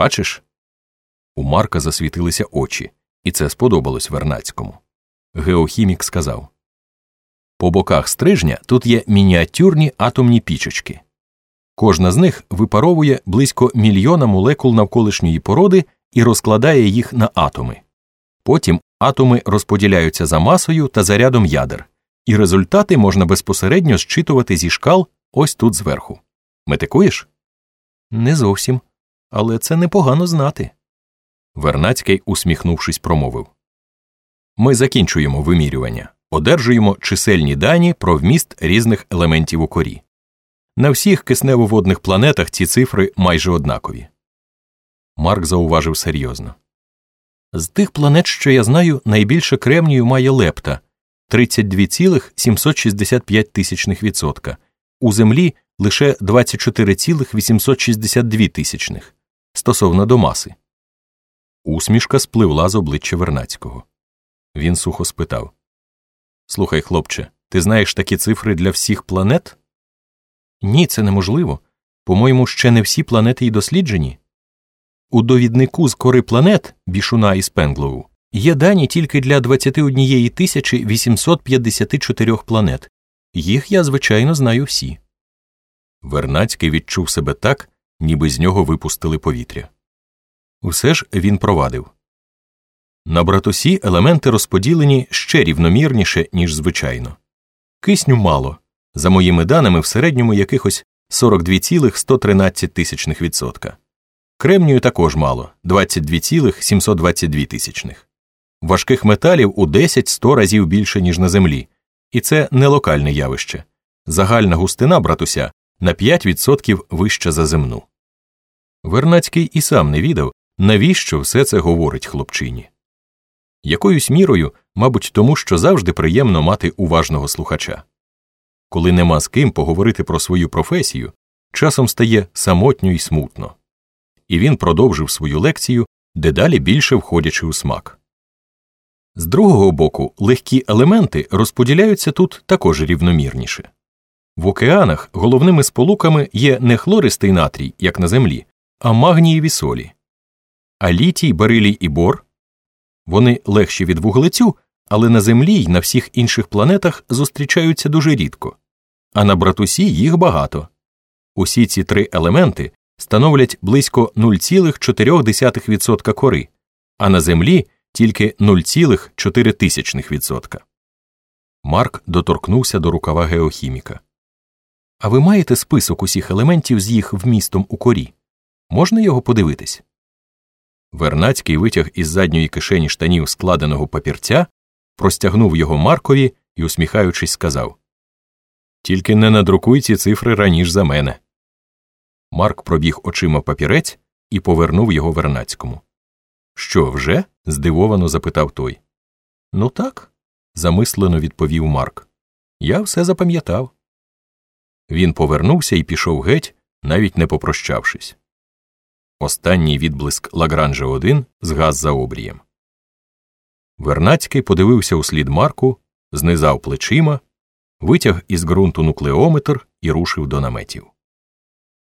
Бачиш? У Марка засвітилися очі, і це сподобалось Вернацькому. Геохімік сказав По боках стрижня тут є мініатюрні атомні пічечки. Кожна з них випаровує близько мільйона молекул навколишньої породи і розкладає їх на атоми. Потім атоми розподіляються за масою та зарядом ядер, і результати можна безпосередньо зчитувати зі шкал ось тут зверху. Метикуєш? Не зовсім. Але це непогано знати. Вернацький, усміхнувшись, промовив Ми закінчуємо вимірювання, одержуємо чисельні дані про вміст різних елементів у корі. На всіх кисневоводних планетах ці цифри майже однакові. Марк зауважив серйозно. З тих планет, що я знаю, найбільше кремнію має лепта 32,765 тисячних відсотка, у Землі лише 24,862 тисячних стосовно до маси. Усмішка спливла з обличчя Вернацького. Він сухо спитав Слухай, хлопче, ти знаєш такі цифри для всіх планет? Ні, це неможливо. По-моєму, ще не всі планети й досліджені. У довіднику з кори планет Бішуна і Спенглоу є дані тільки для 21 тисячі 854 планет. Їх я, звичайно, знаю всі. Вернацький відчув себе так, ніби з нього випустили повітря. Усе ж він провадив. На братусі елементи розподілені ще рівномірніше, ніж звичайно. Кисню мало, за моїми даними, в середньому якихось 42,113 тисячних відсотка. Кремнію також мало 22,722 тисячних. Важких металів у 10-100 разів більше, ніж на землі, і це не локальне явище. Загальна густина братуся на 5% вища за земну. Вернацький і сам не відав, навіщо все це говорить хлопчині. Якоюсь мірою, мабуть, тому що завжди приємно мати уважного слухача. Коли нема з ким поговорити про свою професію, часом стає самотньо й смутно. І він продовжив свою лекцію, дедалі більше входячи у смак. З другого боку, легкі елементи розподіляються тут також рівномірніше. В океанах головними сполуками є не хлористий натрій, як на землі, а магнієві солі. А літій, берилій і бор вони легші від вуглецю, але на землі й на всіх інших планетах зустрічаються дуже рідко, а на братусі їх багато. Усі ці три елементи становлять близько 0,4% кори, а на землі тільки 0,4%. Марк доторкнувся до рукава геохіміка. А ви маєте список усіх елементів з їх вмістом у корі? Можна його подивитись? Вернацький витяг із задньої кишені штанів складеного папірця, простягнув його Маркові і, усміхаючись, сказав Тільки не надрукуй ці цифри раніше за мене. Марк пробіг очима папірець і повернув його Вернацькому. Що, вже? здивовано запитав той. Ну так, замислено відповів Марк. Я все запам'ятав. Він повернувся і пішов геть, навіть не попрощавшись. Останній відблиск Лагранжа 1 згас за обрієм. Вернацький подивився у слід Марку, знизав плечима, витяг із ґрунту нуклеометр і рушив до наметів.